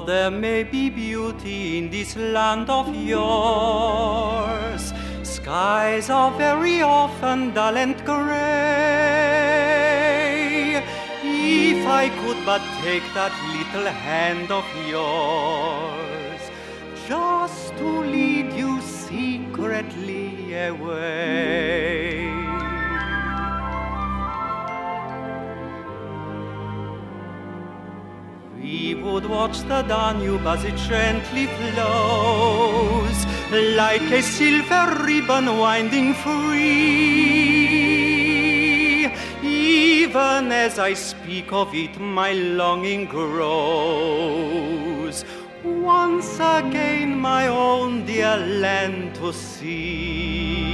Though there may be beauty in this land of yours, skies are very often dull and gray. If I could but take that little hand of yours, just to lead you secretly away. We would watch the Danube as it gently flows, like a silver ribbon winding free. Even as I speak of it, my longing grows. Once again, my own dear land to see.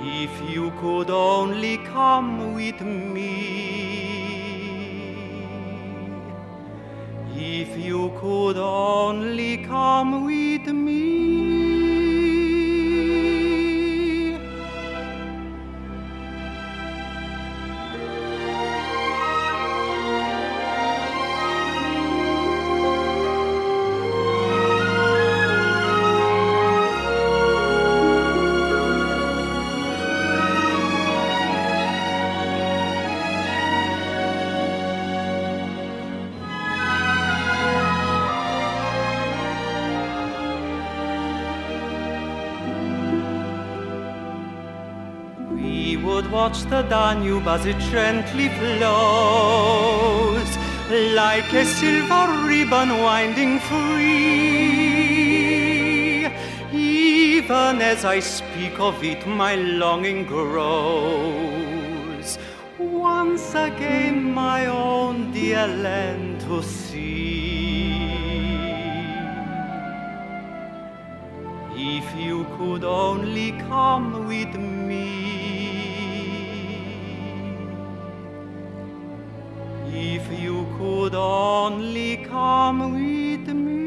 If you could only come with me. If you could only come with me. We would watch the Danube as it gently flows, like a silver ribbon winding free. Even as I speak of it, my longing grows. Once again, my own dear land to see. If you could only come with me. If you could only come with me.